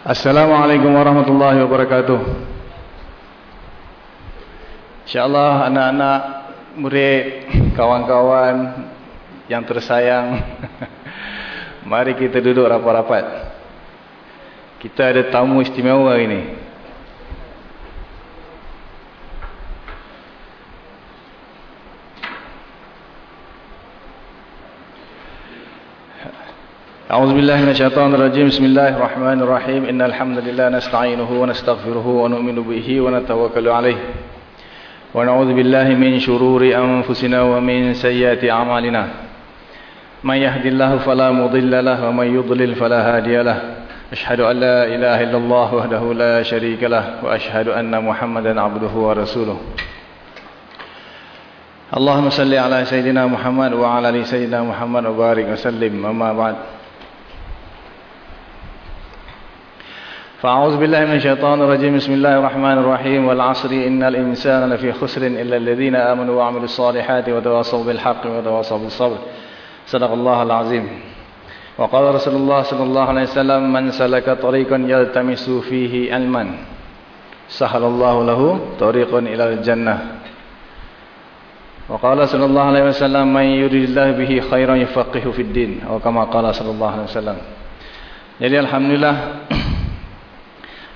Assalamualaikum warahmatullahi wabarakatuh. InsyaAllah anak-anak, murid, kawan-kawan yang tersayang. Mari kita duduk rapat-rapat. Kita ada tamu istimewa ini. أعوذ بالله من الشيطان الرجيم. بسم الله الرحمن الرحيم. إن الحمد لله نستعينه ونستغفره ونؤمن به ونتوكل عليه. ونعوذ بالله من شرور أنفسنا ومن سيئات أعمالنا. من يهد الله فلا مضل له ومن يضلل فلا هادي له. أشهد أن لا إله إلا الله وحده لا شريك له وأشهد أن محمدا عبده ورسوله. اللهم صل على سيدنا محمد وعلى سيدنا محمد وبارك وسلم. أما بعد. فأعوذ بالله من الشيطان الرجيم. بسم الله الرحمن الرحيم. والعصر إن الإنسان لفي خسر إلا الذين آمنوا وعملوا الصالحات وتواصوا بالحق وتواصوا بالصبر. صدق الله العظيم. وقال رسول الله صلى الله عليه وسلم من سلك طريقا يلتمس فيه علما سهل الله له طريقا إلى الجنة. وقال صلى الله عليه وسلم من يريد الله به خيرا يفقه في الدين. أو كما قال صلى الله عليه وسلم. Jadi Alhamdulillah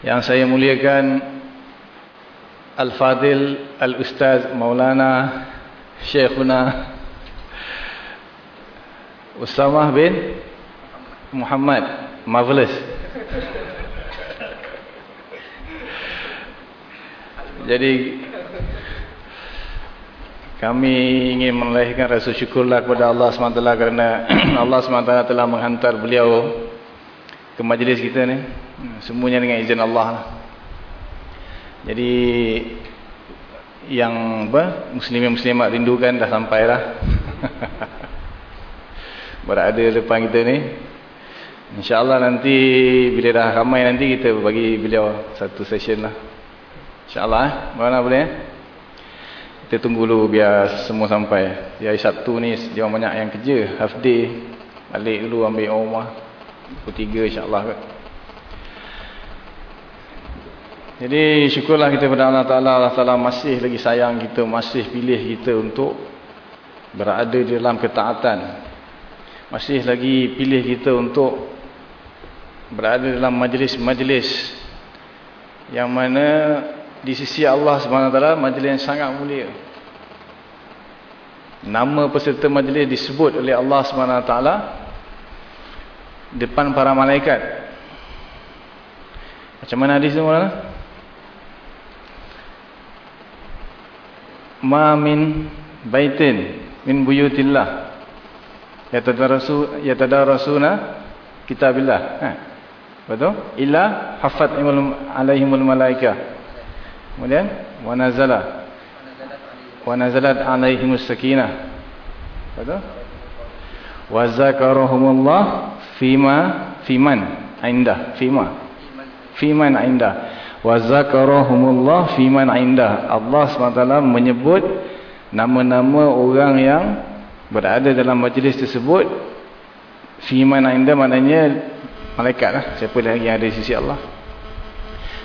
yang saya muliakan Al-Fadil Al-Ustaz Maulana Syekhuna Usamah bin Muhammad. Marvelous. Jadi kami ingin melahirkan rasa syukurlah kepada Allah SWT kerana Allah SWT telah menghantar beliau ke majlis kita ni semuanya dengan izin Allah lah. jadi yang apa muslimin muslimat rindukan dah sampai lah. Berada depan kita ni. insyaAllah nanti bila dah ramai nanti kita bagi beliau satu session lah. insyaAllah eh? Mana boleh eh? Kita tunggu dulu biar semua sampai. Di hari Sabtu ni dia banyak yang kerja. Half day balik dulu ambil rumah pukul 3 insyaAllah kot. Jadi syukurlah kita kepada Allah Ta'ala Allah Ta'ala masih lagi sayang kita Masih pilih kita untuk Berada di dalam ketaatan Masih lagi pilih kita untuk Berada dalam majlis-majlis Yang mana Di sisi Allah SWT Majlis yang sangat mulia Nama peserta majlis disebut oleh Allah SWT depan para malaikat. Macam mana hadis tu? Ma min baitin min buyutillah yatadarasu yatadarasuna kitabillah. Ha. Betul? Illa hafat alaihimul malaika. Kemudian wa nazala wa nazalat alaihimus sakinah. Betul? Wa zakarahumullah fima fiman indah fima. Fiman indah wa zakarahumullah fiman indah Allah SWT menyebut nama-nama orang yang berada dalam majlis tersebut. Fiman indah maknanya malaikat lah. Siapa lagi yang ada di sisi Allah?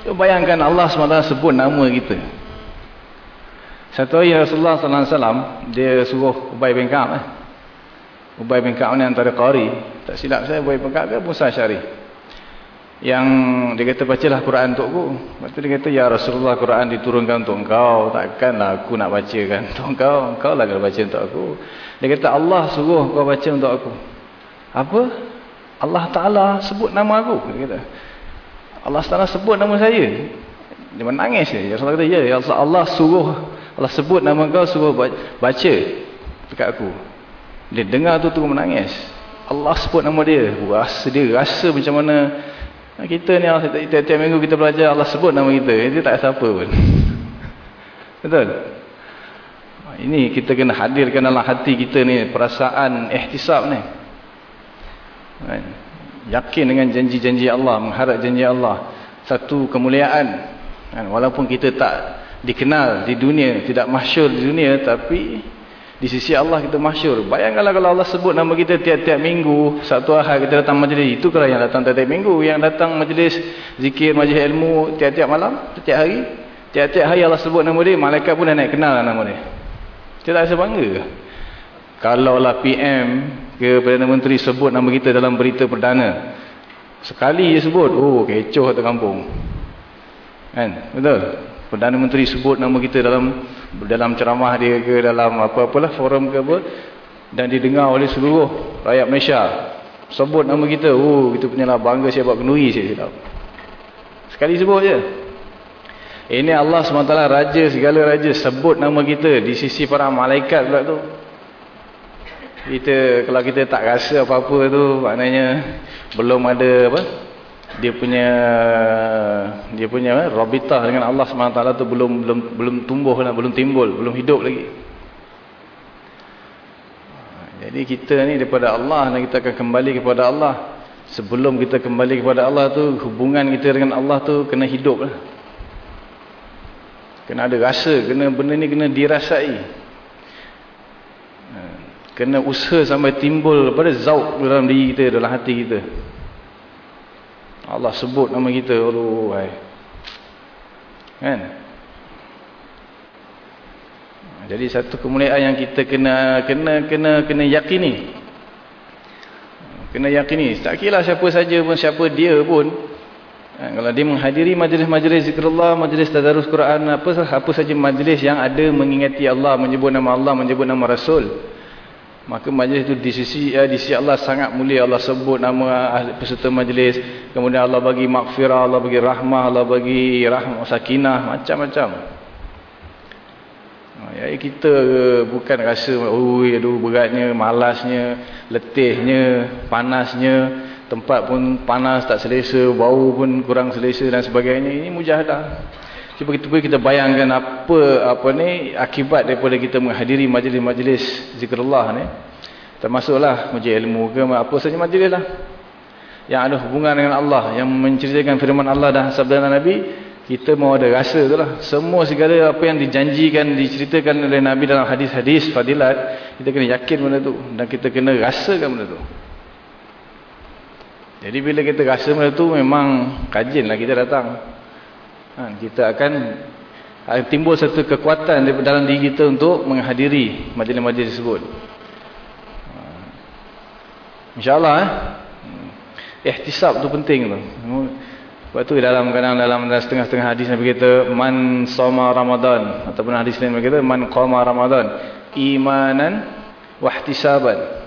So, bayangkan Allah SWT sebut nama kita. Satu hari Rasulullah SAW dia suruh Ubay bin Ka'ab eh? Ubay bin Ka'ab ni antara qari. Tak silap saya Ubay bin Ka'ab ke Musa Syari. Yang dia kata bacalah Quran untukku. Lepas tu dia kata ya Rasulullah Quran diturunkan untuk engkau. Takkanlah aku nak bacakan untuk engkau. Engkau lah kena baca untuk aku. Dia kata Allah suruh kau baca untuk aku. Apa? Allah Ta'ala sebut nama aku. Dia kata. Allah Ta'ala sebut nama saya. Dia menangis dia. Rasulullah kata ya, ya Allah suruh. Allah sebut nama kau suruh baca dekat aku. Dia dengar tu terus menangis. Allah sebut nama dia. Rasa dia rasa macam mana kita ni tiap-tiap minggu kita belajar Allah sebut nama kita. Dia tak apa pun. Betul? Ini kita kena hadirkan dalam hati kita ni perasaan ihtisab ni. Kan? Yakin dengan janji-janji Allah, mengharap janji Allah. Satu kemuliaan. Kan? Walaupun kita tak dikenal di dunia, tidak masyur di dunia tapi Di sisi Allah kita masyur. Bayangkanlah kalau Allah sebut nama kita tiap-tiap minggu, satu ahad kita datang majlis. Itu kalau yang datang tiap-tiap minggu. Yang datang majlis zikir, majlis ilmu tiap-tiap malam, tiap hari. Tiap-tiap hari Allah sebut nama dia, malaikat pun dah naik kenal lah nama dia. Kita tak rasa bangga ke? Kalaulah PM ke Perdana Menteri sebut nama kita dalam berita perdana. Sekali dia sebut, oh kecoh atas kampung. Kan? Betul? Perdana Menteri sebut nama kita dalam dalam ceramah dia ke dalam apa-apalah forum ke apa dan didengar oleh seluruh rakyat Malaysia. Sebut nama kita, oh kita punya lah bangga siapa kenuri saya silap. Sekali sebut je. Ini Allah SWT raja segala raja sebut nama kita di sisi para malaikat pula tu. Kita kalau kita tak rasa apa-apa tu maknanya belum ada apa? Dia punya dia punya eh, rabitah dengan Allah SWT tu belum belum belum tumbuh lah, belum timbul, belum hidup lagi. Jadi kita ni daripada Allah dan kita akan kembali kepada Allah. Sebelum kita kembali kepada Allah tu hubungan kita dengan Allah tu kena hidup lah. Kena ada rasa, kena benda ni kena dirasai. Kena usaha sampai timbul pada zauk dalam diri kita, dalam hati kita. Allah sebut nama kita. Hai. kan? Jadi satu kemuliaan yang kita kena kena kena kena yakini. Kena yakini. Tak kira siapa saja pun siapa dia pun. Kan? kalau dia menghadiri majlis-majlis zikrullah majlis tadarus Quran apa apa saja majlis yang ada mengingati Allah menyebut nama Allah menyebut nama Rasul Maka majlis itu di sisi ya, di sisi Allah sangat mulia. Allah sebut nama peserta majlis. Kemudian Allah bagi makfirah, Allah bagi rahmah, Allah bagi rahmah, sakinah, macam-macam. Ya, kita bukan rasa, oh, aduh, beratnya, malasnya, letihnya, panasnya, tempat pun panas, tak selesa, bau pun kurang selesa dan sebagainya. Ini mujahadah. Cuba kita, kita bayangkan apa apa ni akibat daripada kita menghadiri majlis-majlis zikrullah ni. Termasuklah majlis ilmu ke apa saja majlis lah. Yang ada hubungan dengan Allah, yang menceritakan firman Allah dan sabda Nabi, kita mau ada rasa tu lah. Semua segala apa yang dijanjikan, diceritakan oleh Nabi dalam hadis-hadis fadilat, kita kena yakin benda tu dan kita kena rasakan benda tu. Jadi bila kita rasa benda tu memang kajianlah kita datang. Ha, kita akan timbul satu kekuatan dalam diri kita untuk menghadiri majlis-majlis tersebut. Ha. InsyaAllah eh. Ihtisab tu penting tu. Sebab tu dalam kadang dalam setengah-setengah hadis Nabi kata man soma Ramadan ataupun hadis lain Nabi kata man qama Ramadan imanan wa ihtisaban.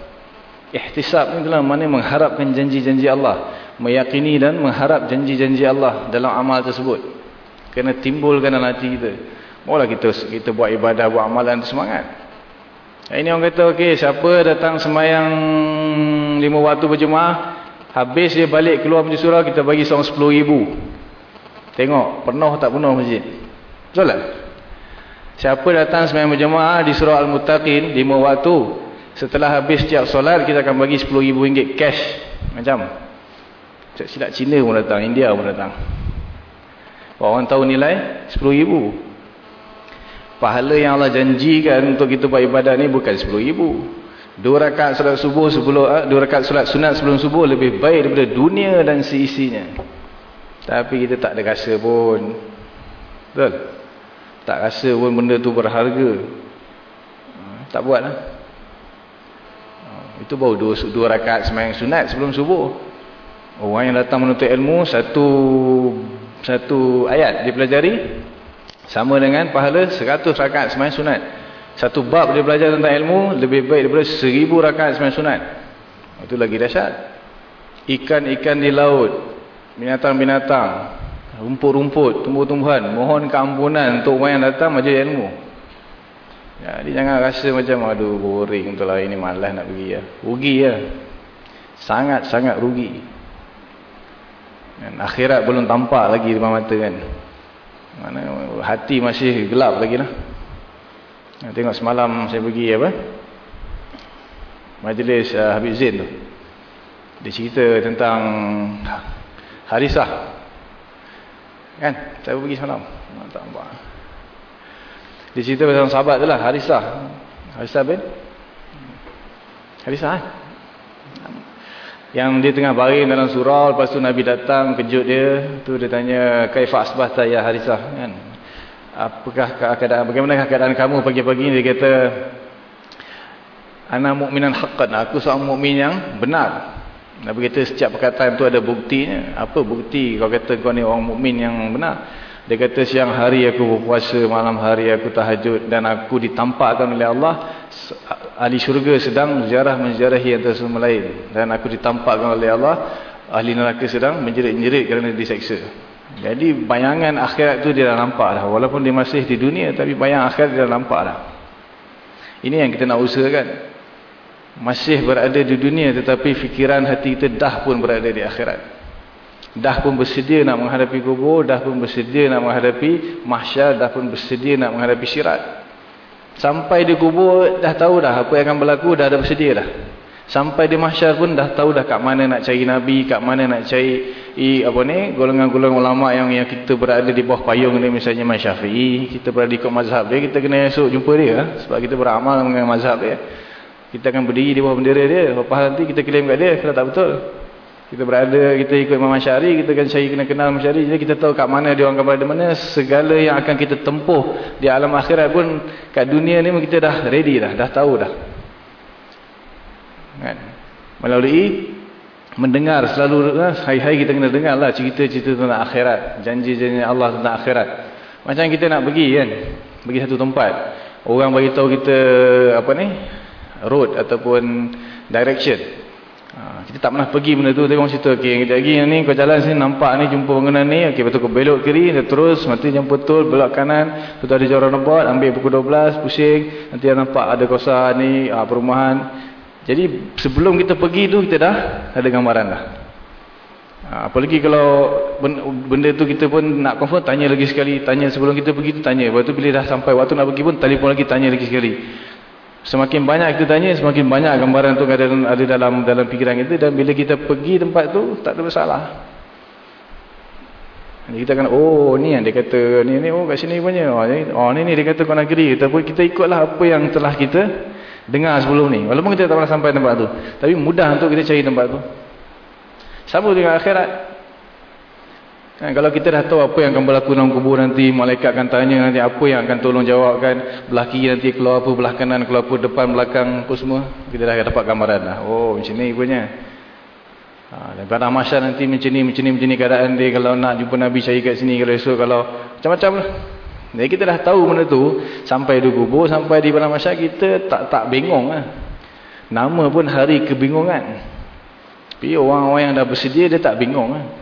Ihtisab ni adalah mana mengharapkan janji-janji Allah, meyakini dan mengharap janji-janji Allah dalam amal tersebut kena timbulkan dalam hati kita. Mula kita kita buat ibadah buat amalan semangat. Ini orang kata okey siapa datang semayang lima waktu berjemaah habis dia balik keluar masjid surah kita bagi seorang sepuluh ribu. Tengok penuh tak penuh masjid? Betul tak? Siapa datang semayang berjemaah di surah Al-Mutaqin lima waktu setelah habis setiap solat kita akan bagi sepuluh ribu ringgit cash. Macam? Silap Cina pun datang India pun datang Orang tahu nilai 10 ribu. Pahala yang Allah janjikan untuk kita buat ibadat ni bukan 10 ribu. Dua rakaat solat subuh sebelum ah, dua rakaat solat sunat sebelum subuh lebih baik daripada dunia dan seisinya. Tapi kita tak ada rasa pun. Betul? Tak rasa pun benda tu berharga. Tak buatlah. Itu baru dua, dua rakaat semayang sunat sebelum subuh. Orang yang datang menuntut ilmu satu satu ayat dipelajari sama dengan pahala 100 rakaat sembahyang sunat. Satu bab dia belajar tentang ilmu lebih baik daripada 1000 rakaat sembahyang sunat. Itu lagi dahsyat. Ikan-ikan di laut, binatang-binatang, rumput-rumput, tumbuh-tumbuhan, mohon keampunan untuk orang yang datang majlis ilmu. Jadi jangan rasa macam aduh boring betul lah ini malas nak pergi ya. Rugi ya. Sangat-sangat rugi. Kan? Akhirat belum tampak lagi di mata kan. Mana hati masih gelap lagi lah. Tengok semalam saya pergi apa? Majlis uh, Habib Zain tu. Dia cerita tentang Harisah. Kan? Saya pergi semalam. Tak nampak. Dia cerita tentang sahabat tu lah, Harisah. Harisah bin? Harisah eh? Yang dia tengah baring dalam surau, lepas tu Nabi datang, kejut dia. tu dia tanya, Kaifa asbahta ya Harisah? Kan? Apakah keadaan, bagaimanakah keadaan kamu pagi-pagi ni? Dia kata, Ana mu'minan haqqan. Aku seorang mukmin yang benar. Nabi kata setiap perkataan tu ada buktinya. Apa bukti kau kata kau ni orang mukmin yang benar? Dia kata siang hari aku berpuasa, malam hari aku tahajud dan aku ditampakkan oleh Allah ahli syurga sedang menjarah menjarahi antara semua lain dan aku ditampakkan oleh Allah ahli neraka sedang menjerit-jerit kerana diseksa. Jadi bayangan akhirat tu dia dah nampak dah. Walaupun dia masih di dunia tapi bayang akhirat dia dah nampak dah. Ini yang kita nak usahakan masih berada di dunia tetapi fikiran hati kita dah pun berada di akhirat dah pun bersedia nak menghadapi kubur dah pun bersedia nak menghadapi mahsyar dah pun bersedia nak menghadapi syirat sampai di kubur dah tahu dah apa yang akan berlaku dah ada bersedia dah sampai di mahsyar pun dah tahu dah kat mana nak cari nabi kat mana nak cari i, apa ni golongan-golongan ulama yang yang kita berada di bawah payung ni misalnya Imam Syafi'i kita berada di ikut mazhab dia kita kena esok jumpa dia sebab kita beramal dengan mazhab dia kita akan berdiri di bawah bendera dia. Lepas nanti kita klaim kat dia. Kalau tak betul. Kita berada, kita ikut Imam Masyari. Kita akan cari kena kenal Masyari. Jadi kita tahu kat mana dia orang akan berada mana. Segala yang akan kita tempuh di alam akhirat pun. Kat dunia ni kita dah ready dah. Dah tahu dah. Kan? Melalui mendengar selalu. Hai-hai kita kena dengar lah cerita-cerita tentang akhirat. Janji-janji Allah tentang akhirat. Macam kita nak pergi kan. Pergi satu tempat. Orang bagi tahu kita apa ni road ataupun direction. Kita tak pernah pergi benda tu, orang cerita, okay, kejap lagi ni kau jalan sini, nampak ni, jumpa bangunan ni, okay, betul kau belok kiri, dia terus, mati jam betul, belok kanan, betul ada jalan nampak, ambil pukul 12, pusing, nanti nampak ada kawasan ni, ha, perumahan. Jadi sebelum kita pergi tu, kita dah ada gambaran dah. Ha, apalagi kalau benda tu kita pun nak confirm, tanya lagi sekali, tanya sebelum kita pergi tu, tanya. Lepas tu bila dah sampai waktu nak pergi pun, telefon lagi, tanya lagi sekali. Semakin banyak kita tanya, semakin banyak gambaran tu ada, ada dalam dalam fikiran kita dan bila kita pergi tempat tu tak ada masalah. Kita akan oh ni yang dia kata ni ni oh kat sini punya. Oh ni oh, ni, ni dia kata kau negeri. Kita kita ikutlah apa yang telah kita dengar sebelum ni. Walaupun kita tak pernah sampai tempat tu, tapi mudah untuk kita cari tempat tu. Sama dengan akhirat. Kan, kalau kita dah tahu apa yang akan berlaku dalam kubur nanti, malaikat akan tanya nanti apa yang akan tolong jawabkan, belah kiri nanti keluar apa, belah kanan keluar apa, depan, belakang, apa semua. Kita dah dapat gambaran dah. Oh, macam ni punya. Ha, dan pada masyarakat nanti macam ni, macam ni, macam ni keadaan dia. Kalau nak jumpa Nabi cari kat sini, kalau esok, kalau macam-macam lah. Jadi kita dah tahu benda tu, sampai di kubur, sampai di pada masyarakat, kita tak tak bengong lah. Nama pun hari kebingungan. Tapi orang-orang yang dah bersedia, dia tak bingung lah.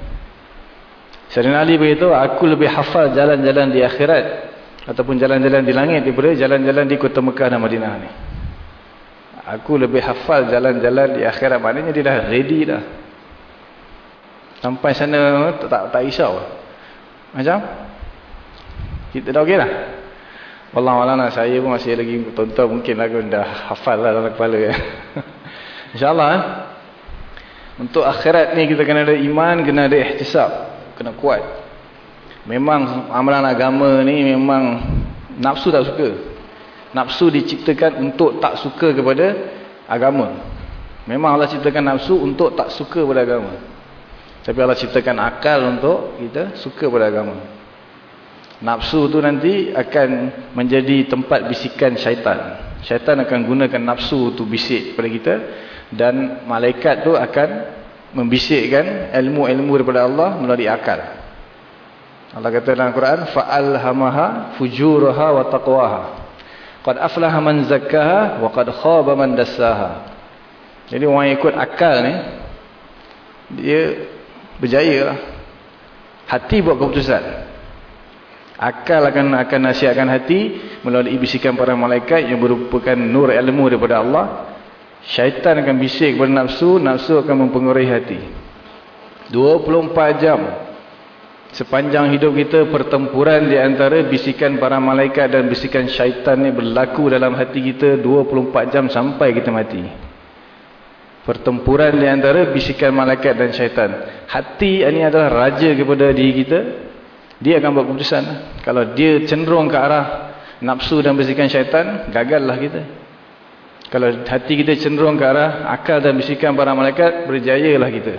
Sayyidina Ali beritahu, aku lebih hafal jalan-jalan di akhirat ataupun jalan-jalan di langit daripada jalan-jalan di kota Mekah dan Madinah ni. Aku lebih hafal jalan-jalan di akhirat. Maknanya dia dah ready dah. Sampai sana tak tak, tak risau. Macam? Kita dah okey dah? Wallahualam saya pun masih lagi tonton mungkin lah dah hafal lah dalam kepala. InsyaAllah. Eh? Untuk akhirat ni kita kena ada iman, kena ada ihtisab kena kuat. Memang amalan agama ni memang nafsu tak suka. Nafsu diciptakan untuk tak suka kepada agama. Memang Allah ciptakan nafsu untuk tak suka kepada agama. Tapi Allah ciptakan akal untuk kita suka kepada agama. Nafsu tu nanti akan menjadi tempat bisikan syaitan. Syaitan akan gunakan nafsu tu bisik kepada kita dan malaikat tu akan membisikkan ilmu-ilmu daripada Allah melalui akal. Allah kata dalam Quran, fa'alhamaha fujuraha wa taqwaha. Qad aflaha man zakkaha wa qad khaba man dassaha. Jadi orang yang ikut akal ni dia berjaya lah. Hati buat keputusan. Akal akan akan nasihatkan hati melalui bisikan para malaikat yang merupakan nur ilmu daripada Allah Syaitan akan bisik kepada nafsu, nafsu akan mempengaruhi hati. 24 jam. Sepanjang hidup kita pertempuran di antara bisikan para malaikat dan bisikan syaitan ni berlaku dalam hati kita 24 jam sampai kita mati. Pertempuran di antara bisikan malaikat dan syaitan. Hati ini adalah raja kepada diri kita. Dia akan buat keputusan. Kalau dia cenderung ke arah nafsu dan bisikan syaitan, gagallah kita. Kalau hati kita cenderung ke arah akal dan bisikan para malaikat, berjayalah kita.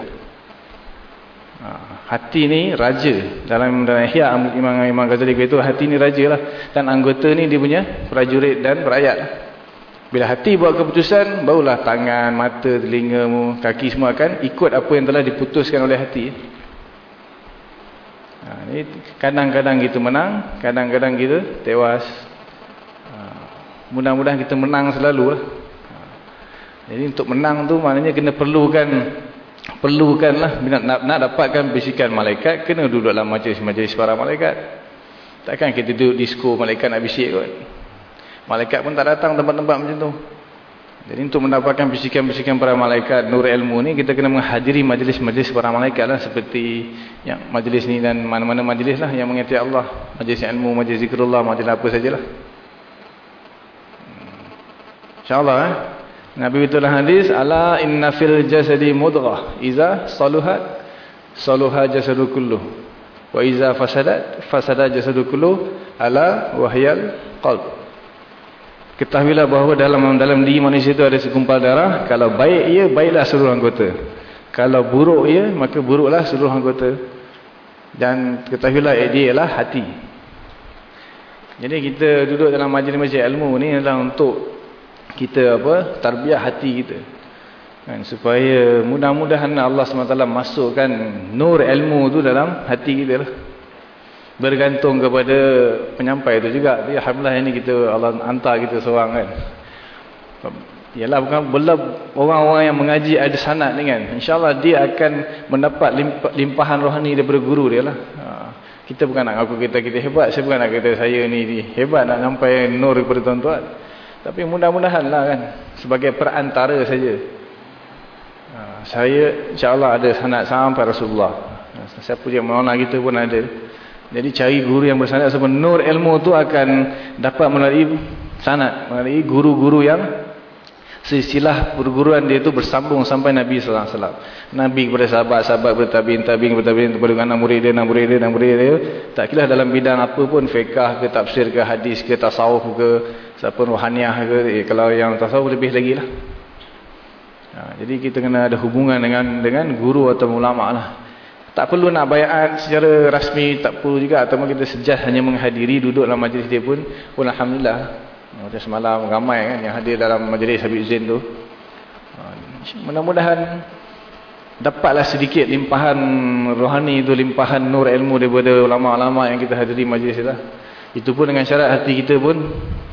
Ha, hati ni raja. Dalam dalam ihya Imam Imam Ghazali itu hati ni raja lah. Dan anggota ni dia punya prajurit dan rakyat. Bila hati buat keputusan, barulah tangan, mata, telinga, kaki semua akan ikut apa yang telah diputuskan oleh hati. Kadang-kadang ha, kita menang, kadang-kadang kita tewas. Ha, mudah-mudahan kita menang selalu lah. Jadi untuk menang tu maknanya kena perlukan perlukanlah nak, nak, nak dapatkan bisikan malaikat kena duduk dalam majlis-majlis para malaikat. Takkan kita duduk disko malaikat nak bisik kot. Malaikat pun tak datang tempat-tempat macam tu. Jadi untuk mendapatkan bisikan-bisikan para malaikat nur ilmu ni kita kena menghadiri majlis-majlis para malaikat lah seperti yang majlis ni dan mana-mana majlis lah yang mengerti Allah. Majlis ilmu, majlis zikrullah, majlis apa sajalah. Hmm. InsyaAllah eh. Nabi betul hadis ala inna fil jasadi mudghah. Iza saluhat saluha jasadu kullu wa iza fasadat fasada jasadu kullu ala wahyal qalb. Ketahuilah bahawa dalam dalam diri manusia itu ada segumpal darah. Kalau baik ia baiklah seluruh anggota. Kalau buruk ia maka buruklah seluruh anggota. Dan ketahuilah dia ialah hati. Jadi kita duduk dalam majlis-majlis ilmu ni adalah untuk kita apa tarbiyah hati kita. Kan supaya mudah-mudahan Allah SWT masukkan nur ilmu tu dalam hati kita lah. Bergantung kepada penyampai tu juga. Dia alhamdulillah ini kita Allah hantar kita seorang kan. Ialah bukan belum orang-orang yang mengaji ada sanad ni kan. Insyaallah dia akan mendapat limpahan rohani daripada guru dia lah. Ha. kita bukan nak ngaku kita kita hebat. Saya bukan nak kata saya ni hebat nak sampai nur kepada tuan-tuan tapi mudah-mudahan lah kan. Sebagai perantara saja. Ha, saya insyaAllah ada sanat sampai Rasulullah. Ha, siapa yang mana kita pun ada. Jadi cari guru yang bersanat. Sebab nur ilmu tu akan dapat melalui sanat. Melalui guru-guru yang silsilah perguruan dia itu bersambung sampai Nabi sallallahu alaihi wasallam. Nabi kepada sahabat, sahabat kepada tabi'in, tabi'in kepada tabi'in kepada anak murid dia, anak murid dia, anak murid dia. Tak kira dalam bidang apa pun, fiqh ke tafsir ke hadis ke tasawuf ke siapa rohaniah ke eh, kalau yang tasawuf lebih lagi lah. Ha, jadi kita kena ada hubungan dengan dengan guru atau ulama lah. Tak perlu nak bayat secara rasmi, tak perlu juga. Atau kita sejah hanya menghadiri, duduk dalam majlis dia pun. Pun Alhamdulillah. Macam semalam ramai kan yang hadir dalam majlis Habib Zain tu. Ha, mudah-mudahan dapatlah sedikit limpahan rohani itu, limpahan nur ilmu daripada ulama-ulama yang kita hadiri majlis itu. Itu pun dengan syarat hati kita pun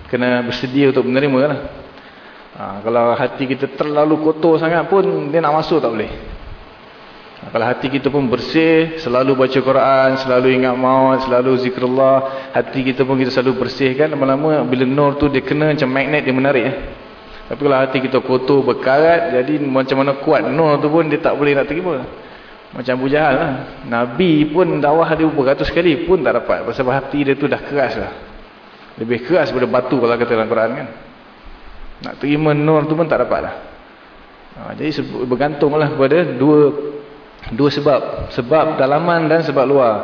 kena bersedia untuk menerima lah. Ha, kalau hati kita terlalu kotor sangat pun dia nak masuk tak boleh. Kalau hati kita pun bersih, selalu baca Quran, selalu ingat maut, selalu zikrullah, hati kita pun kita selalu bersihkan, lama-lama bila nur tu dia kena macam magnet dia menarik. Eh. Tapi kalau hati kita kotor, berkarat, jadi macam mana kuat nur tu pun dia tak boleh nak terima. Macam Abu Jahal lah. Nabi pun dakwah dia beratus kali pun tak dapat. Sebab hati dia tu dah keras lah. Lebih keras daripada batu kalau kata dalam Quran kan. Nak terima nur tu pun tak dapat lah. Ha, jadi bergantunglah kepada dua Dua sebab. Sebab dalaman dan sebab luar.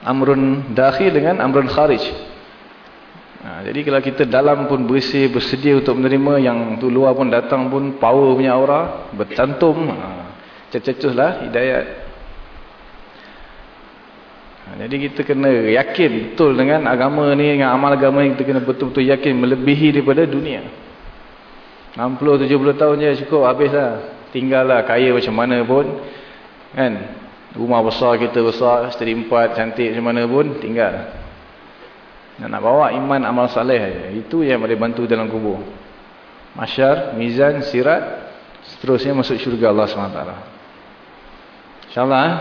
Amrun dakhil dengan amrun kharij. Ha, jadi kalau kita dalam pun bersih, bersedia untuk menerima, yang tu luar pun datang pun power punya aura, bercantum. Ha, Cececuslah hidayat. Ha, jadi kita kena yakin betul dengan agama ni, dengan amal agama ni, kita kena betul-betul yakin melebihi daripada dunia. 60-70 tahun je cukup, habislah. Tinggallah kaya macam mana pun kan? Rumah besar kita besar isteri empat cantik macam mana pun tinggal. Nak, nak bawa iman amal saleh itu yang boleh bantu dalam kubur. Masyar mizan sirat seterusnya masuk syurga Allah SWT insyaAllah eh?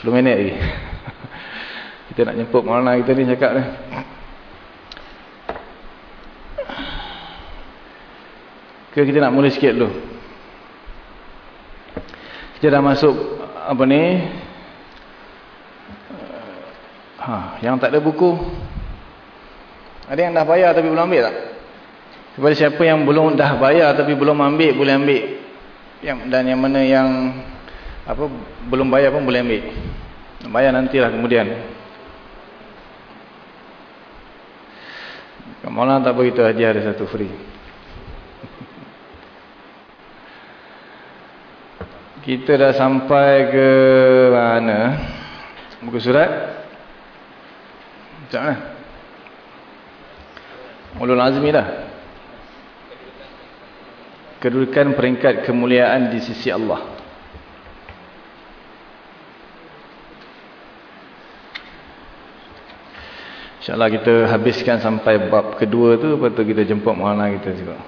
10 minit lagi kita nak jemput mana kita ni cakap ni ke kita nak mula sikit dulu kita dah masuk apa ni? Ha, yang tak ada buku. Ada yang dah bayar tapi belum ambil tak? Kepada siapa yang belum dah bayar tapi belum ambil, boleh ambil. Yang dan yang mana yang apa belum bayar pun boleh ambil. Bayar nantilah kemudian. Maulana tak begitu hadiah ada satu free. Kita dah sampai ke mana? Buku surat? Macam mana? Ulul Azmi dah. Kedudukan peringkat kemuliaan di sisi Allah. InsyaAllah kita habiskan sampai bab kedua tu. Lepas tu kita jemput mahala kita juga.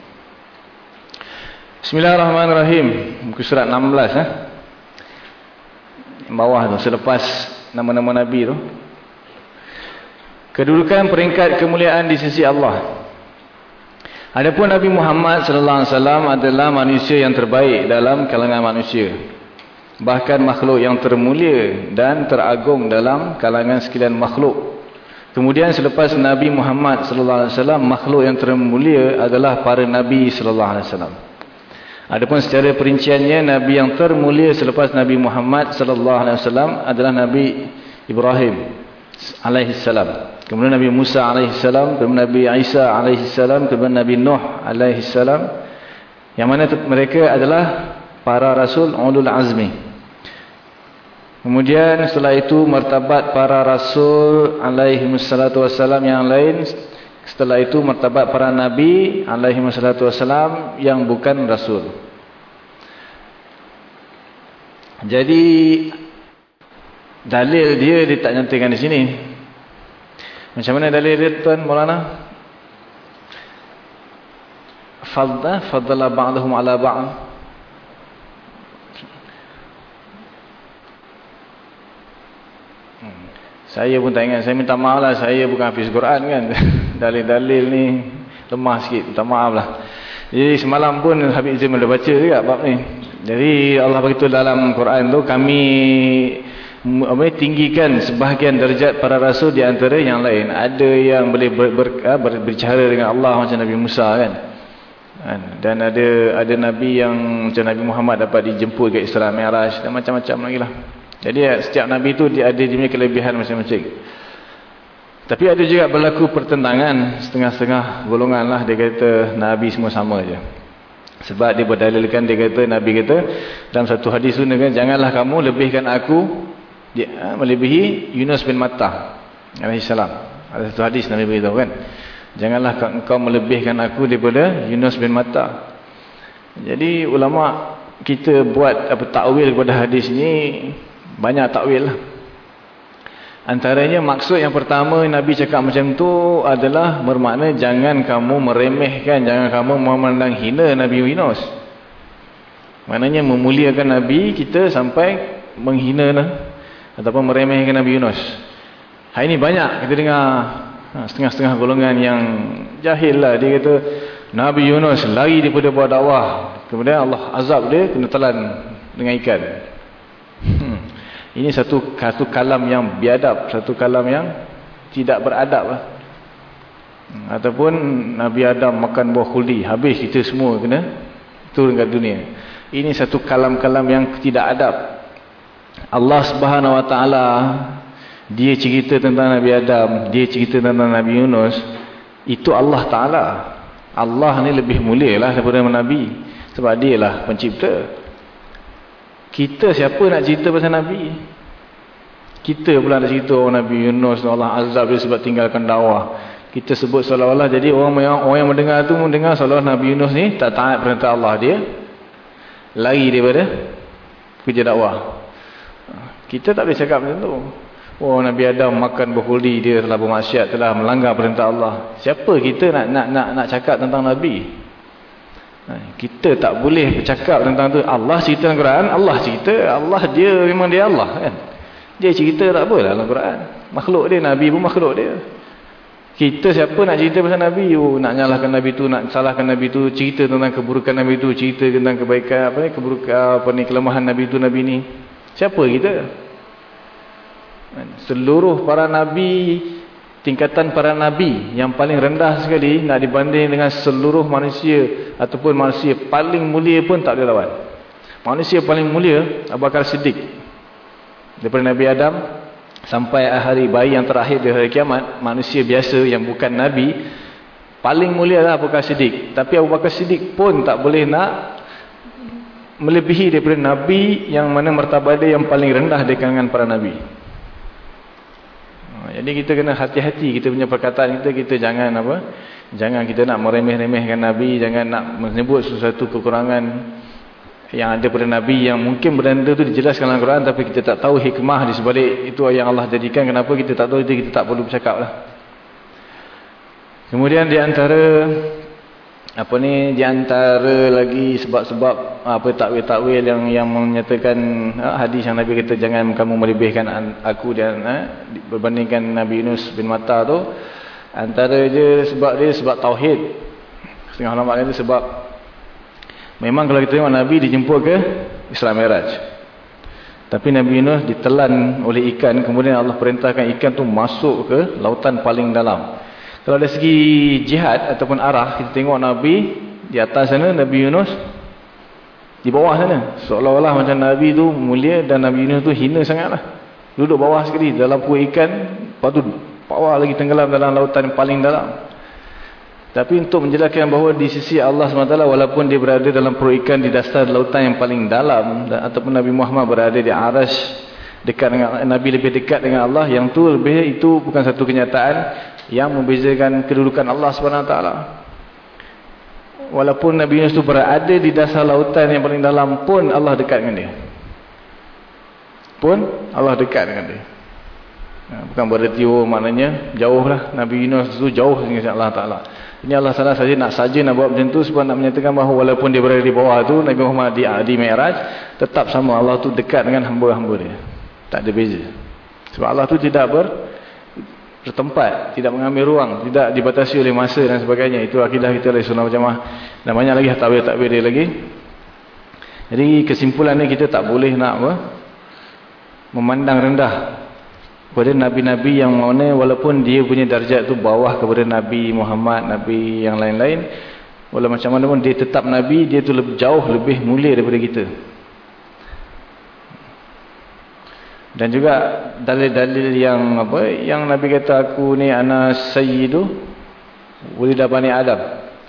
Bismillahirrahmanirrahim. Muka surat 16 eh. Bawah tu selepas nama-nama nabi tu. Kedudukan peringkat kemuliaan di sisi Allah. Adapun Nabi Muhammad wasallam adalah manusia yang terbaik dalam kalangan manusia. Bahkan makhluk yang termulia dan teragung dalam kalangan sekalian makhluk. Kemudian selepas Nabi Muhammad sallallahu alaihi wasallam makhluk yang termulia adalah para nabi sallallahu alaihi wasallam. Adapun secara perinciannya Nabi yang termulia selepas Nabi Muhammad sallallahu alaihi wasallam adalah Nabi Ibrahim alaihi salam. Kemudian Nabi Musa alaihi salam, kemudian Nabi Isa alaihi salam, kemudian Nabi Nuh alaihi salam. Yang mana mereka adalah para rasul ulul azmi. Kemudian setelah itu martabat para rasul alaihi wassalatu wassalam yang lain Setelah itu martabat para nabi alaihi wassalatu wassalam yang bukan rasul. Jadi dalil dia dia tak nyatakan di sini. Macam mana dalil dia tuan Maulana? Fadda faddala ba'dahum ala ba'd. Saya pun tak ingat. Saya minta maaf lah. Saya bukan hafiz Quran kan. Dalil-dalil ni lemah sikit. Minta maaf lah. Jadi semalam pun Habib Izim ada baca juga bab ni. Jadi Allah beritahu dalam Quran tu kami tinggikan sebahagian darjat para rasul di antara yang lain. Ada yang boleh ber, ber, ber, ber, berbicara dengan Allah macam Nabi Musa kan. kan. Dan ada ada Nabi yang macam Nabi Muhammad dapat dijemput ke Isra Mi'raj dan macam-macam lagi lah. Jadi setiap Nabi itu dia ada dia kelebihan masing-masing. Tapi ada juga berlaku pertentangan setengah-setengah golongan lah dia kata Nabi semua sama je. Sebab dia berdalilkan dia kata Nabi kata dalam satu hadis tu kan janganlah kamu lebihkan aku dia, ha, melebihi Yunus bin alaihi salam. Ada satu hadis Nabi beritahu kan. Janganlah kau melebihkan aku daripada Yunus bin Matta. Jadi ulama kita buat apa takwil kepada hadis ni banyak takwil lah. Antaranya maksud yang pertama Nabi cakap macam tu adalah bermakna jangan kamu meremehkan, jangan kamu memandang hina Nabi Yunus. Maknanya memuliakan Nabi kita sampai menghina lah. Ataupun meremehkan Nabi Yunus. Hari ini banyak kita dengar ha, setengah-setengah golongan yang jahil lah. Dia kata Nabi Yunus lari daripada buat dakwah. Kemudian Allah azab dia kena telan dengan ikan. Hmm. Ini satu satu kalam yang biadab, satu kalam yang tidak beradab lah. Hmm, ataupun Nabi Adam makan buah khuldi, habis kita semua kena turun ke dunia. Ini satu kalam-kalam yang tidak adab. Allah Subhanahu Wa Taala dia cerita tentang Nabi Adam, dia cerita tentang Nabi Yunus, itu Allah Taala. Allah ni lebih mulia lah daripada Nabi. Sebab dia lah pencipta. Kita siapa nak cerita pasal Nabi? Kita pula nak cerita orang Nabi Yunus Allah azab dia sebab tinggalkan dakwah. Kita sebut seolah-olah jadi orang yang orang yang mendengar tu mendengar seolah Nabi Yunus ni tak taat perintah Allah dia. Lari daripada kerja dakwah. Kita tak boleh cakap macam tu. Oh Nabi Adam makan berhuli dia telah bermaksiat telah melanggar perintah Allah. Siapa kita nak nak nak nak cakap tentang Nabi? Ha, kita tak boleh bercakap tentang tu. Allah cerita dalam Quran, Allah cerita, Allah dia memang dia Allah kan. Dia cerita tak apa dalam Quran. Makhluk dia, Nabi pun makhluk dia. Kita siapa nak cerita pasal Nabi? Oh, nak nyalahkan Nabi tu, nak salahkan Nabi tu, cerita tentang keburukan Nabi tu, cerita tentang kebaikan apa ni, keburukan apa ni, kelemahan Nabi tu, Nabi ni. Siapa kita? Seluruh para Nabi tingkatan para nabi yang paling rendah sekali nak dibanding dengan seluruh manusia ataupun manusia paling mulia pun tak boleh lawan. Manusia paling mulia Abu Bakar Siddiq. Daripada Nabi Adam sampai hari bayi yang terakhir di hari kiamat, manusia biasa yang bukan nabi Paling mulia adalah Abu Bakar Siddiq. Tapi Abu Bakar Siddiq pun tak boleh nak melebihi daripada Nabi yang mana martabat dia yang paling rendah di kalangan para Nabi. Ha, jadi kita kena hati-hati kita punya perkataan kita, kita jangan apa, jangan kita nak meremeh-remehkan Nabi, jangan nak menyebut sesuatu kekurangan yang ada pada Nabi yang mungkin benda itu dijelaskan dalam Quran tapi kita tak tahu hikmah di sebalik itu yang Allah jadikan kenapa kita tak tahu itu kita tak perlu bercakap lah. Kemudian di antara apa ni di antara lagi sebab-sebab apa takwil-takwil yang yang menyatakan ha, hadis yang Nabi kata jangan kamu melebihkan aku dan ha, berbandingkan Nabi Yunus bin Matta tu antara je sebab dia sebab tauhid. Setengah ulama itu sebab memang kalau kita tengok Nabi dijemput ke Isra Mi'raj. Tapi Nabi Yunus ditelan oleh ikan kemudian Allah perintahkan ikan tu masuk ke lautan paling dalam. Kalau dari segi jihad ataupun arah, kita tengok Nabi di atas sana, Nabi Yunus di bawah sana. Seolah-olah macam Nabi tu mulia dan Nabi Yunus tu hina sangatlah. Duduk bawah sekali dalam puak ikan, lepas tu bawah lagi tenggelam dalam lautan yang paling dalam. Tapi untuk menjelaskan bahawa di sisi Allah SWT walaupun dia berada dalam perut ikan di dasar lautan yang paling dalam dan, ataupun Nabi Muhammad berada di aras dekat dengan Nabi lebih dekat dengan Allah yang tu lebih itu bukan satu kenyataan yang membezakan kedudukan Allah SWT walaupun Nabi Yunus itu berada di dasar lautan yang paling dalam pun Allah dekat dengan dia. Pun Allah dekat dengan dia. Bukan berarti oh maknanya jauh lah Nabi Yunus itu jauh dengan Allah Ta'ala. Ini Allah Ta'ala saja nak saja nak buat macam tu sebab nak menyatakan bahawa walaupun dia berada di bawah tu Nabi Muhammad di, di Mi'raj tetap sama Allah tu dekat dengan hamba-hamba dia. Tak ada beza. Sebab Allah tu tidak ber bertempat, tidak mengambil ruang, tidak dibatasi oleh masa dan sebagainya. Itu akidah kita oleh sunnah jamaah. Dan banyak lagi takwil-takwil dia lagi. Jadi kesimpulannya kita tak boleh nak apa? memandang rendah kepada nabi-nabi yang mana walaupun dia punya darjat tu bawah kepada Nabi Muhammad, Nabi yang lain-lain. Walau macam mana pun dia tetap nabi, dia tu lebih jauh lebih mulia daripada kita. Dan juga dalil-dalil yang apa yang Nabi kata aku ni ana sayyidu wulida bani Adam.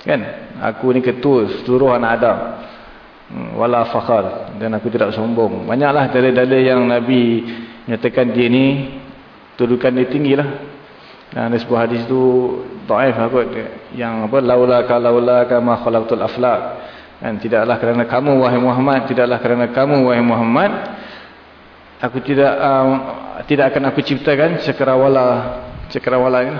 Kan? Aku ni ketua seluruh anak Adam. Hmm, wala fakhar dan aku tidak sombong. Banyaklah dalil-dalil yang Nabi nyatakan dia ni kedudukan dia tinggilah. Dan ada sebuah hadis tu dhaif apa yang apa laula ka laula kama khalaqtul aflaq. Kan tidaklah kerana kamu wahai Muhammad, tidaklah kerana kamu wahai Muhammad aku tidak um, tidak akan aku ciptakan cakrawala cakrawala ini.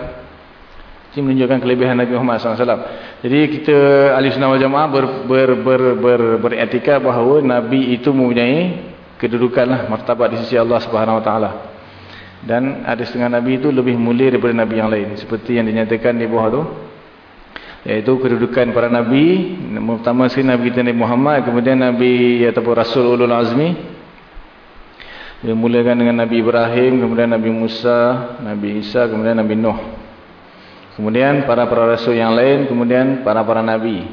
Ini menunjukkan kelebihan Nabi Muhammad SAW jadi kita ahli sunnah wal jamaah ber, ber, ber, ber, beretika bahawa Nabi itu mempunyai kedudukan lah, martabat di sisi Allah Subhanahu Wa Taala. Dan ada setengah Nabi itu lebih mulia daripada Nabi yang lain. Seperti yang dinyatakan di bawah tu iaitu kedudukan para Nabi pertama sekali Nabi kita Nabi Muhammad kemudian Nabi ataupun Rasul Ulul Azmi Dimulakan dengan Nabi Ibrahim, kemudian Nabi Musa, Nabi Isa, kemudian Nabi Nuh. Kemudian para-para rasul yang lain, kemudian para-para nabi.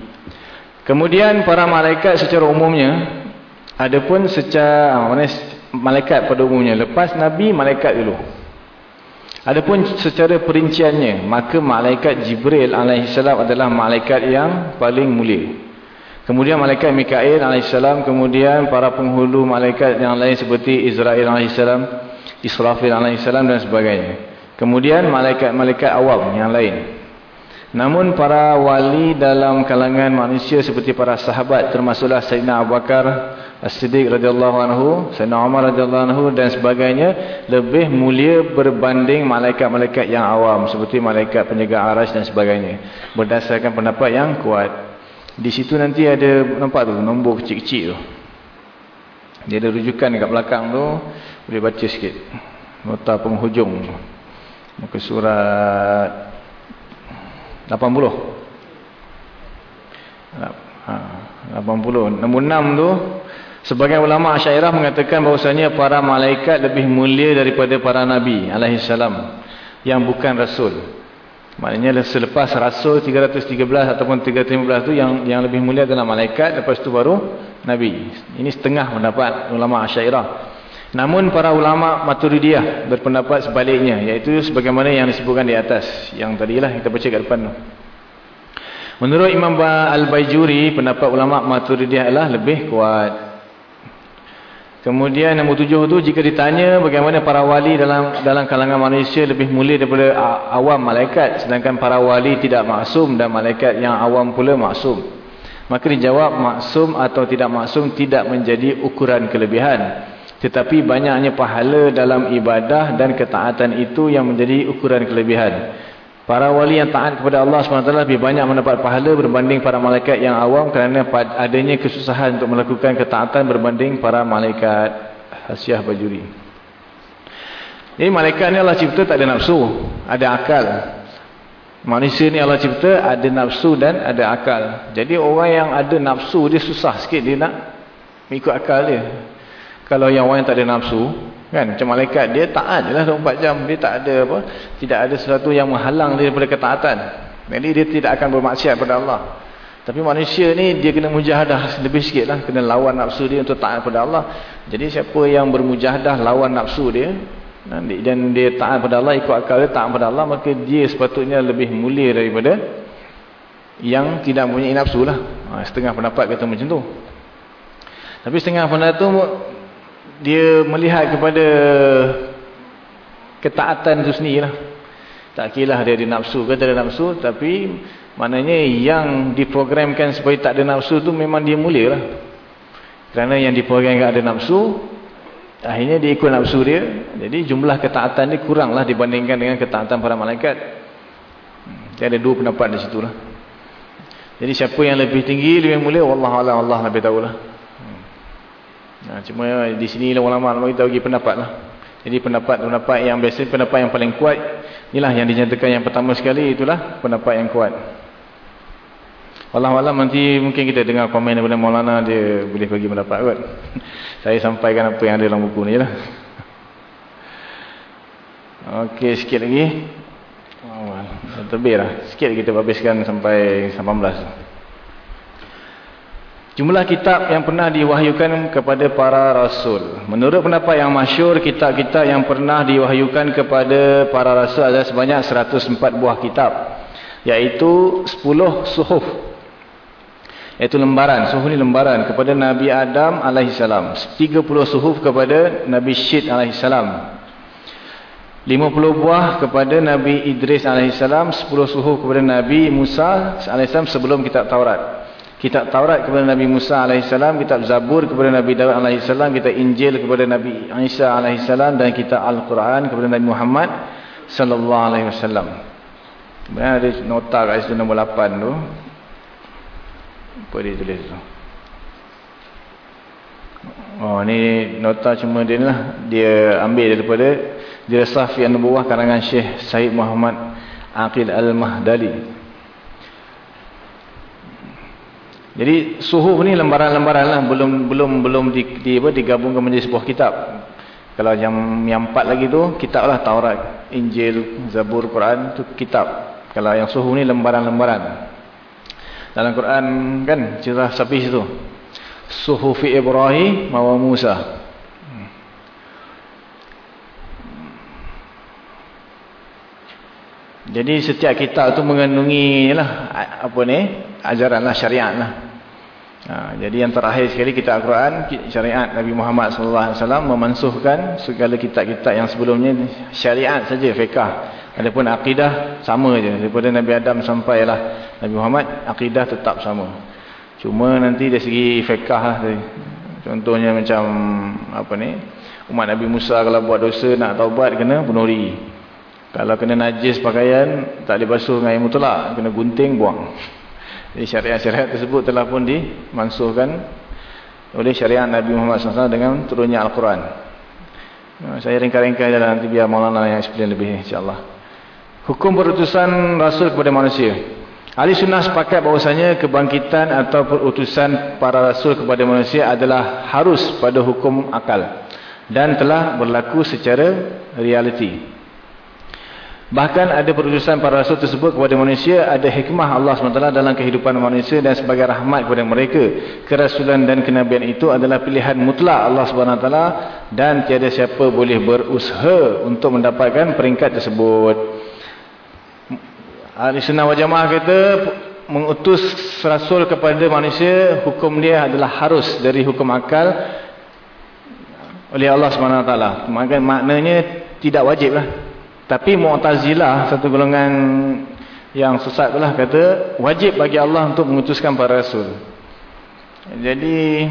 Kemudian para malaikat secara umumnya, adapun secara ah, mana malaikat pada umumnya, lepas nabi malaikat dulu. Adapun secara perinciannya, maka malaikat Jibril alaihissalam adalah malaikat yang paling mulia. Kemudian malaikat Mikail AS, kemudian para penghulu malaikat yang lain seperti Israel AS, Israfil AS dan sebagainya. Kemudian malaikat-malaikat awam yang lain. Namun para wali dalam kalangan manusia seperti para sahabat termasuklah Sayyidina Abu Bakar As-Siddiq radhiyallahu anhu, Sayyidina Umar radhiyallahu anhu dan sebagainya lebih mulia berbanding malaikat-malaikat yang awam seperti malaikat penjaga arash dan sebagainya. Berdasarkan pendapat yang kuat. Di situ nanti ada nampak tu nombor kecil-kecil tu. Dia ada rujukan dekat belakang tu, boleh baca sikit. Nota penghujung. Muka surat 80. Ha, 80. Nombor 6 tu sebagian ulama Asy'ariyah mengatakan bahawasanya para malaikat lebih mulia daripada para nabi alaihi salam yang bukan rasul. Maknanya selepas Rasul 313 ataupun 315 tu yang yang lebih mulia adalah malaikat lepas tu baru nabi. Ini setengah pendapat ulama Asy'ariyah. Namun para ulama Maturidiyah berpendapat sebaliknya iaitu sebagaimana yang disebutkan di atas yang tadilah kita baca kat depan tu. Menurut Imam Al-Bayjuri, pendapat ulama Maturidiyah adalah lebih kuat. Kemudian nombor tujuh tu jika ditanya bagaimana para wali dalam dalam kalangan manusia lebih mulia daripada awam malaikat sedangkan para wali tidak maksum dan malaikat yang awam pula maksum. Maka dijawab maksum atau tidak maksum tidak menjadi ukuran kelebihan. Tetapi banyaknya pahala dalam ibadah dan ketaatan itu yang menjadi ukuran kelebihan. Para wali yang taat kepada Allah SWT lebih banyak mendapat pahala berbanding para malaikat yang awam kerana adanya kesusahan untuk melakukan ketaatan berbanding para malaikat hasiah bajuri. Jadi malaikat ni Allah cipta tak ada nafsu, ada akal. Manusia ni Allah cipta ada nafsu dan ada akal. Jadi orang yang ada nafsu dia susah sikit dia nak ikut akal dia. Kalau yang orang yang tak ada nafsu, Kan macam malaikat dia taat jelah 24 jam dia tak ada apa tidak ada sesuatu yang menghalang dia daripada ketaatan. Jadi dia tidak akan bermaksiat kepada Allah. Tapi manusia ni dia kena mujahadah lebih sikitlah kena lawan nafsu dia untuk taat kepada Allah. Jadi siapa yang bermujahadah lawan nafsu dia dan dia taat kepada Allah ikut akal dia taat kepada Allah maka dia sepatutnya lebih mulia daripada yang tidak mempunyai nafsu lah. Ha, setengah pendapat kata macam tu. Tapi setengah pendapat tu dia melihat kepada ketaatan itu sendiri lah. Tak kira dia ada nafsu ke tak ada nafsu. Tapi maknanya yang diprogramkan supaya tak ada nafsu tu memang dia mulia lah. Kerana yang diprogramkan ada nafsu. Akhirnya dia ikut nafsu dia. Jadi jumlah ketaatan dia kurang lah dibandingkan dengan ketaatan para malaikat. Jadi ada dua pendapat di situ lah. Jadi siapa yang lebih tinggi, lebih mulia. Wallahualam Allah lebih tahu lah. Nah, cuma di sini lah ulama kita bagi pendapat lah. Jadi pendapat-pendapat yang biasa, pendapat yang paling kuat, inilah yang dinyatakan yang pertama sekali, itulah pendapat yang kuat. Allah Allah nanti mungkin kita dengar komen daripada Maulana, dia boleh bagi pendapat kot. Saya sampaikan apa yang ada dalam buku ni lah. Okey, sikit lagi. Oh, lebih lah. Sikit kita habiskan sampai 18. Jumlah kitab yang pernah diwahyukan kepada para rasul. Menurut pendapat yang masyur, kitab-kitab yang pernah diwahyukan kepada para rasul adalah sebanyak 104 buah kitab. Iaitu 10 suhuf. Iaitu lembaran. Suhuf ini lembaran kepada Nabi Adam AS. 30 suhuf kepada Nabi Syed AS. 50 buah kepada Nabi Idris AS. 10 suhuf kepada Nabi Musa AS sebelum kitab Taurat. Kitab Taurat kepada Nabi Musa AS, kitab Zabur kepada Nabi Dawud AS, kitab Injil kepada Nabi Isa AS, dan kitab Al-Quran kepada Nabi Muhammad SAW. Sebenarnya ada nota kat situ nombor 8 tu. Apa dia tulis tu? Oh ni nota cuma dia ni lah. Dia ambil daripada dia Safi An-Nubuwah karangan Syekh Said Muhammad Aqil Al-Mahdali. Jadi suhuf ni lembaran-lembaran lah belum belum belum di, di apa digabungkan menjadi sebuah kitab. Kalau yang yang empat lagi tu kitab lah Taurat, Injil, Zabur, Quran tu kitab. Kalau yang suhuf ni lembaran-lembaran. Dalam Quran kan cerita sapi situ. Suhufi Ibrahim wa Musa. Jadi setiap kitab tu mengandungi lah apa ni ajaran lah syariat lah. Ha, jadi yang terakhir sekali kita Al-Quran, syariat Nabi Muhammad SAW memansuhkan segala kitab-kitab yang sebelumnya syariat saja, fiqah. Adapun akidah sama je daripada Nabi Adam sampai lah Nabi Muhammad, akidah tetap sama. Cuma nanti dari segi fiqah lah. Contohnya macam apa ni? Umat Nabi Musa kalau buat dosa nak taubat kena diri. Kalau kena najis pakaian tak dibasuh dengan air mutlak, kena gunting buang. Jadi syariat-syariat tersebut telah pun dimansuhkan oleh syariat Nabi Muhammad SAW dengan turunnya Al-Quran. Saya ringkas-ringkas dalam nanti biar Maulana yang explain lebih insyaAllah. Hukum berutusan Rasul kepada manusia. Ahli sunnah sepakat bahawasanya kebangkitan atau perutusan para Rasul kepada manusia adalah harus pada hukum akal. Dan telah berlaku secara realiti. Bahkan ada perutusan para rasul tersebut kepada manusia, ada hikmah Allah SWT dalam kehidupan manusia dan sebagai rahmat kepada mereka. Kerasulan dan kenabian itu adalah pilihan mutlak Allah SWT dan tiada siapa boleh berusaha untuk mendapatkan peringkat tersebut. Ahli sunnah wa jamaah kata, mengutus rasul kepada manusia hukum dia adalah harus dari hukum akal oleh Allah SWT maknanya tidak wajib lah tapi Mu'tazilah satu golongan yang sesat itulah kata wajib bagi Allah untuk mengutuskan para rasul. Jadi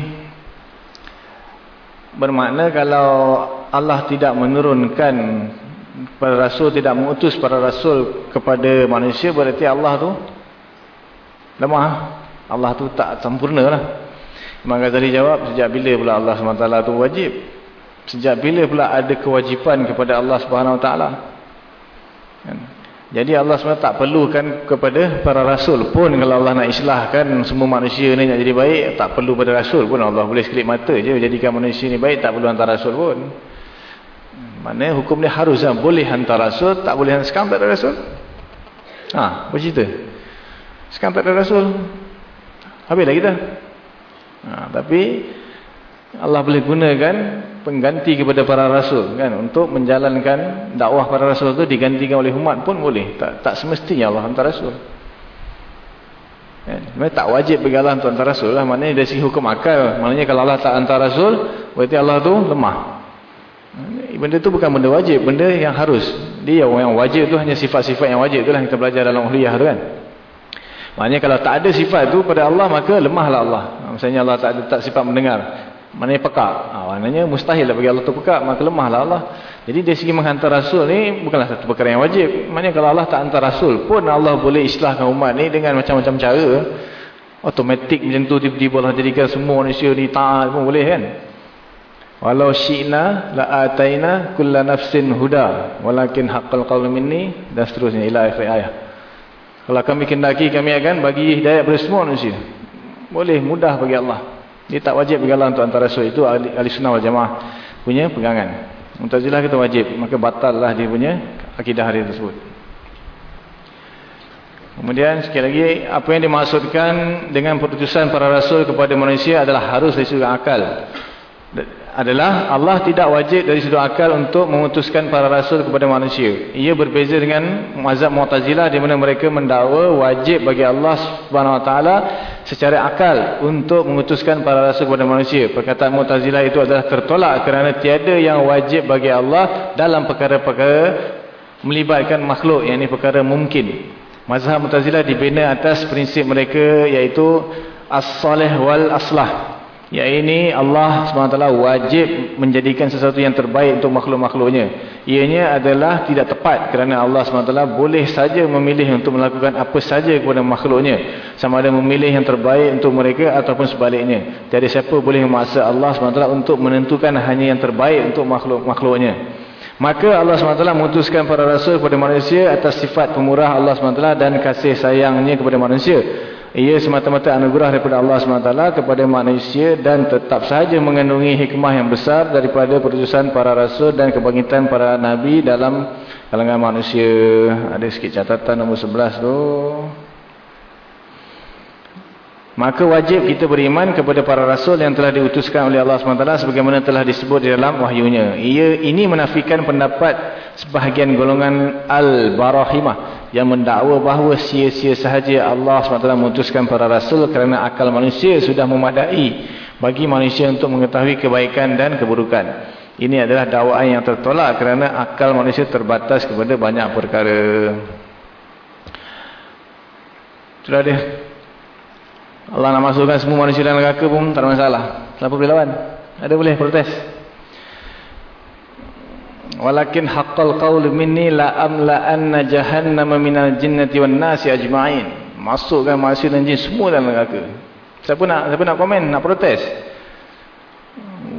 bermakna kalau Allah tidak menurunkan para rasul tidak mengutus para rasul kepada manusia berarti Allah tu lemah. Allah tu tak sempurna lah. Imam Ghazali jawab sejak bila pula Allah SWT tu wajib? Sejak bila pula ada kewajipan kepada Allah SWT kan? Jadi Allah SWT tak perlukan kepada para rasul pun kalau Allah nak islahkan semua manusia ni nak jadi baik tak perlu pada rasul pun Allah boleh sekelip mata je jadikan manusia ni baik tak perlu hantar rasul pun mana hukum dia harus lah. boleh hantar rasul tak boleh hantar sekarang tak ada rasul ha, apa cerita sekarang tak ada Rasul. Habislah kita. Ha, tapi Allah boleh gunakan pengganti kepada para Rasul kan untuk menjalankan dakwah para Rasul itu digantikan oleh umat pun boleh. Tak tak semestinya Allah hantar Rasul. Kan? tak wajib bagi Allah hantar Rasul lah. Maknanya dari sisi hukum akal. Maknanya kalau Allah tak hantar Rasul, berarti Allah tu lemah. Benda tu bukan benda wajib. Benda yang harus. Dia yang wajib tu hanya sifat-sifat yang wajib. Itulah kita belajar dalam uhliyah tu kan. Maknanya kalau tak ada sifat itu pada Allah maka lemahlah Allah. Misalnya Allah tak ada tak sifat mendengar. Maknanya pekak. Ha, maknanya mustahil lah bagi Allah tu pekak maka lemahlah Allah. Jadi dari segi menghantar Rasul ni bukanlah satu perkara yang wajib. Maknanya kalau Allah tak hantar Rasul pun Allah boleh islahkan umat ni dengan macam-macam cara. Otomatik macam tu tiba-tiba Allah jadikan semua manusia ni taat pun boleh kan. Walau syi'na la'ataina kulla nafsin huda walakin haqqal qawlu minni dan seterusnya ila akhir ayat. Kalau kami kendaki kami akan bagi hidayah kepada semua manusia. Boleh mudah bagi Allah. Dia tak wajib Allah untuk antara rasul itu ahli, ahli sunnah wal jamaah punya pegangan. Mu'tazilah kita wajib, maka batallah dia punya akidah hari tersebut. Kemudian sekali lagi apa yang dimaksudkan dengan perutusan para rasul kepada manusia adalah harus dari sudut akal adalah Allah tidak wajib dari sudut akal untuk memutuskan para rasul kepada manusia. Ia berbeza dengan mazhab Mu'tazilah di mana mereka mendakwa wajib bagi Allah Subhanahu Wa Taala secara akal untuk memutuskan para rasul kepada manusia. Perkataan Mu'tazilah itu adalah tertolak kerana tiada yang wajib bagi Allah dalam perkara-perkara melibatkan makhluk ini perkara mungkin. Mazhab Mu'tazilah dibina atas prinsip mereka iaitu as-salih wal aslah Ya ini Allah SWT wajib menjadikan sesuatu yang terbaik untuk makhluk-makhluknya. Ianya adalah tidak tepat kerana Allah SWT boleh saja memilih untuk melakukan apa saja kepada makhluknya. Sama ada memilih yang terbaik untuk mereka ataupun sebaliknya. Tiada siapa boleh memaksa Allah SWT untuk menentukan hanya yang terbaik untuk makhluk-makhluknya. Maka Allah SWT memutuskan para rasul kepada manusia atas sifat pemurah Allah SWT dan kasih sayangnya kepada manusia. Ia semata-mata anugerah daripada Allah SWT kepada manusia dan tetap sahaja mengandungi hikmah yang besar daripada perutusan para rasul dan kebangkitan para nabi dalam kalangan manusia. Ada sikit catatan nombor 11 tu. Maka wajib kita beriman kepada para rasul yang telah diutuskan oleh Allah SWT sebagaimana telah disebut di dalam wahyunya. Ia ini menafikan pendapat sebahagian golongan Al-Barahimah yang mendakwa bahawa sia-sia sahaja Allah SWT mengutuskan para rasul kerana akal manusia sudah memadai bagi manusia untuk mengetahui kebaikan dan keburukan. Ini adalah dakwaan yang tertolak kerana akal manusia terbatas kepada banyak perkara. Sudah dia. Allah nak masukkan semua manusia dalam neraka pun tak ada masalah. Siapa boleh lawan? Ada boleh protes. Walakin haqqal qaul minni la amla anna jahannama minal jinnati wan nasi ajma'in. Masukkan manusia dan jin semua dalam neraka. Siapa nak siapa nak komen, nak protes?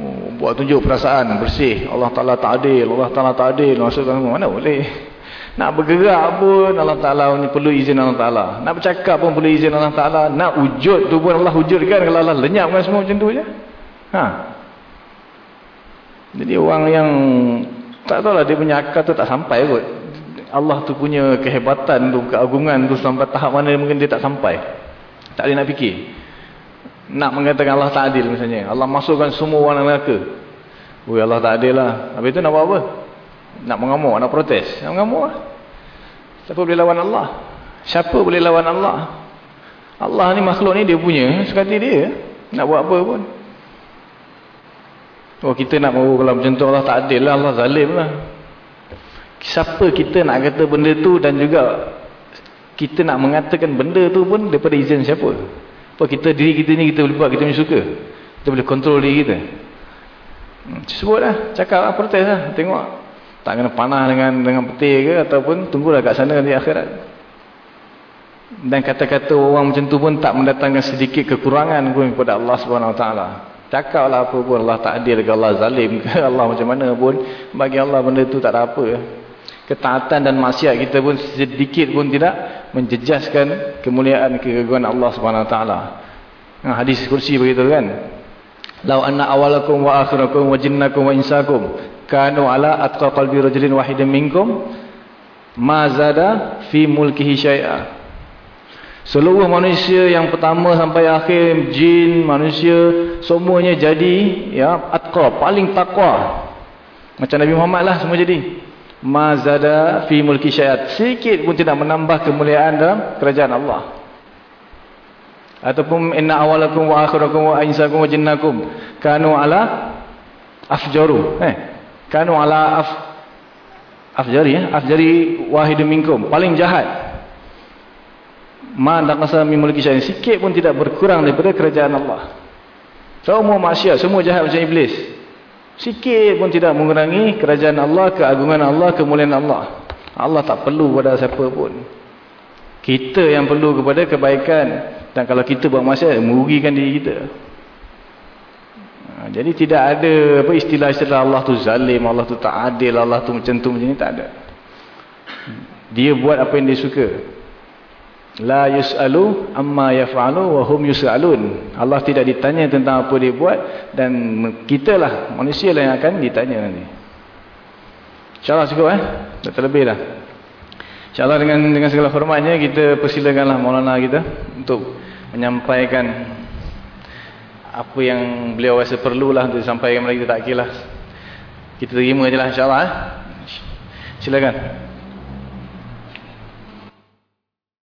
Oh, buat tunjuk perasaan bersih. Allah Taala tak adil, Allah Taala tak adil. Masukkan semua. Mana boleh? Nak bergerak pun Allah Ta'ala perlu izin Allah Ta'ala. Nak bercakap pun perlu izin Allah Ta'ala. Nak wujud tu pun Allah wujudkan kalau Allah lenyapkan semua macam tu je. Ha. Jadi orang yang tak tahu lah dia punya akal tu tak sampai kot. Allah tu punya kehebatan tu, keagungan tu sampai tahap mana mungkin dia tak sampai. Tak boleh nak fikir. Nak mengatakan Allah tak adil misalnya. Allah masukkan semua orang neraka. Ui Allah tak adil lah. Habis tu nak buat apa? Nak mengamuk, nak protes. Nak mengamuk lah. Siapa boleh lawan Allah? Siapa boleh lawan Allah? Allah ni makhluk ni dia punya sekali dia nak buat apa pun oh kita nak mahu kalau macam tu Allah tak adil lah Allah zalim lah siapa kita nak kata benda tu dan juga kita nak mengatakan benda tu pun daripada izin siapa apa kita diri kita ni kita boleh buat kita punya suka kita boleh kontrol diri kita hmm, lah lah protes lah tengok tak kena panah dengan dengan peti ke ataupun tunggulah kat sana di akhirat dan kata-kata orang macam tu pun tak mendatangkan sedikit kekurangan pun kepada Allah Subhanahu Taala. Cakaplah apa pun Allah tak adil ke Allah zalim ke Allah macam mana pun bagi Allah benda tu tak ada apa. Ketaatan dan maksiat kita pun sedikit pun tidak menjejaskan kemuliaan keagungan Allah Subhanahu Taala. Hadis kursi begitu kan. Lau anna awalakum wa akhirakum wa jinnakum wa insakum kanu ala atqa qalbi rajulin wahidin minkum ma zada fi mulkihi syai'a Seluruh manusia yang pertama sampai akhir jin, manusia semuanya jadi ya atqa, paling takwa. Macam Nabi Muhammad lah semua jadi. Mazada fi mulki syai'at. Sikit pun tidak menambah kemuliaan dalam kerajaan Allah. Ataupun inna awalakum wa akhirakum wa insakum wa jinnakum kanu ala afjaru. Eh, kanu ala af afjari ya, afjari wahidun minkum. Paling jahat. Ma naqasa min mulki syai'in. Sikit pun tidak berkurang daripada kerajaan Allah. Semua manusia semua jahat macam iblis. Sikit pun tidak mengurangi kerajaan Allah keagungan Allah kemuliaan Allah. Allah tak perlu pada siapa pun. Kita yang perlu kepada kebaikan. Dan kalau kita buat maksiat merugikan diri kita jadi tidak ada apa istilah-istilah Allah tu zalim Allah tu tak adil Allah tu macam tu macam ni tak ada dia buat apa yang dia suka La yus'alu amma yaf'alu wa hum yus'alun. Allah tidak ditanya tentang apa dia buat dan kita lah manusia lah yang akan ditanya nanti. InsyaAllah cukup eh. Tak terlebih dah. InsyaAllah dengan dengan segala hormatnya kita persilakanlah Maulana kita untuk menyampaikan apa yang beliau rasa perlulah untuk disampaikan kepada kita tak kira lah. Kita terima je lah insyaAllah eh. Silakan.